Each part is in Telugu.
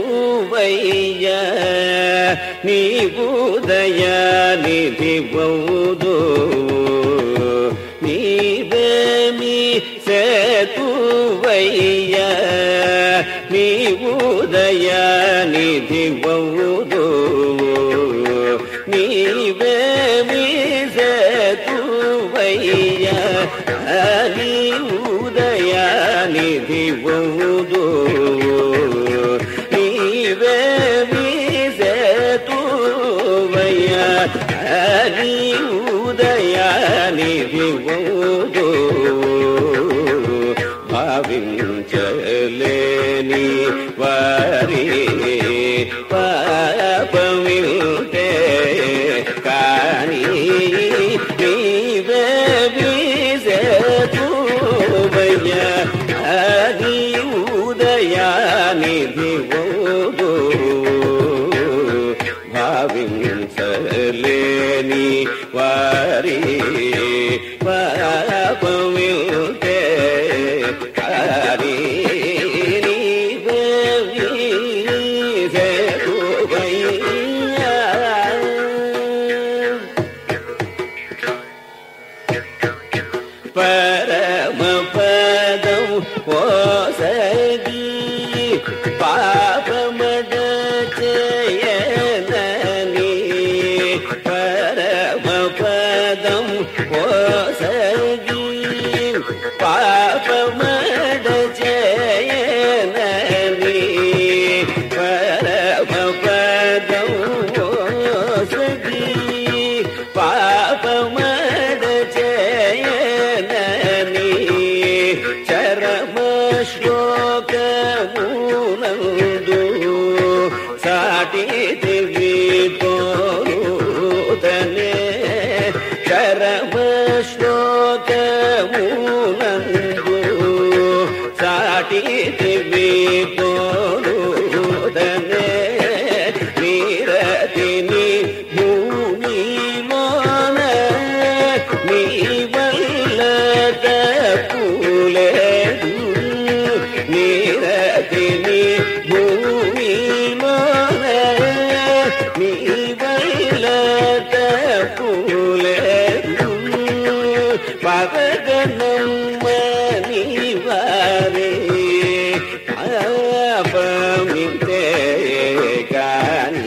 మీసేతువయ్య నీవుదయ నిధివౌదు నీవేమి సేతువయ్య నీవుదయ నిధివౌదు నీవేమి సేతువయ్య నీ ఉదయ నిధివౌదు నీవేమి సేతువయ్య నీ ఉదయ నిధివౌదు భావించలేని వారి పాపమిల్టే లేని వారి పాపమిల్టే కానీ నీవే విసేతువయ్య పరమపదం పోసగి పరమపదం పోసగి పాపమడ చేయనని పరమపదం పోసగి పాపమడ చేయనని చరమ శ్లోకమునందు रे పాపమితే కానీ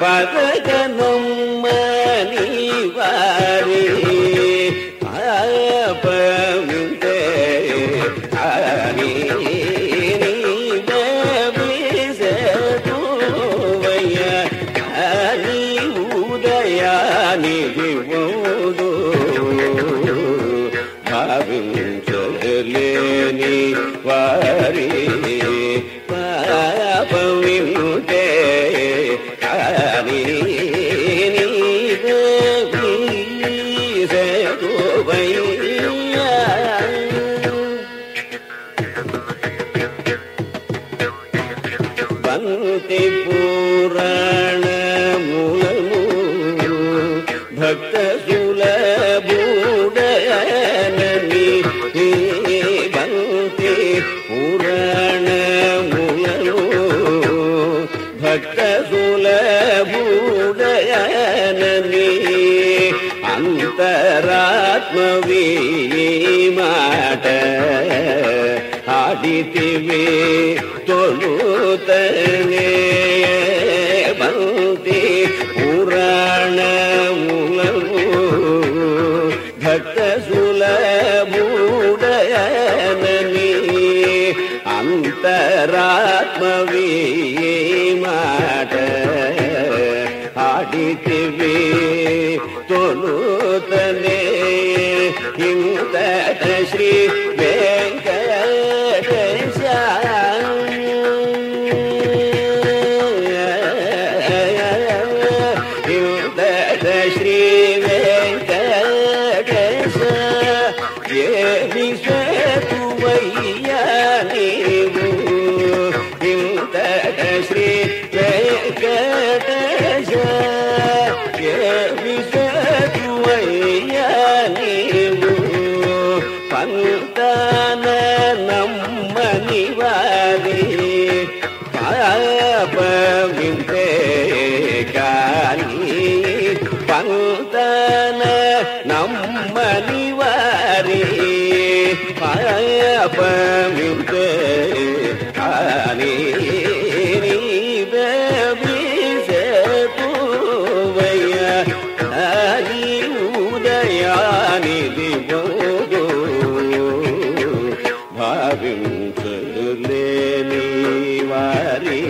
పదగనమ్మ నీ వారే పాపమితే కానీ నీవయ్య కానీ ఉదయానికి ఓదు భావించలేని వారి పాపమితే కానీ సులభూడనని అంతరాత్మవీ మాట ఆడితివి తొలుతనే బంతి పురాణములను భక్త సులభూడనని అంతరాత్మవీ మాట तले பந்தான ನಮ್ಮ ನಿವಾರಿ ಪಾಪವಿಂತೆ ಕಾನಿ ಪಂತನ ನಮ್ಮ ನಿವಾರಿ ಪಾಪವಿಂತೆ ಕಾನಿ ಲೇಲಿ ವಾರಿ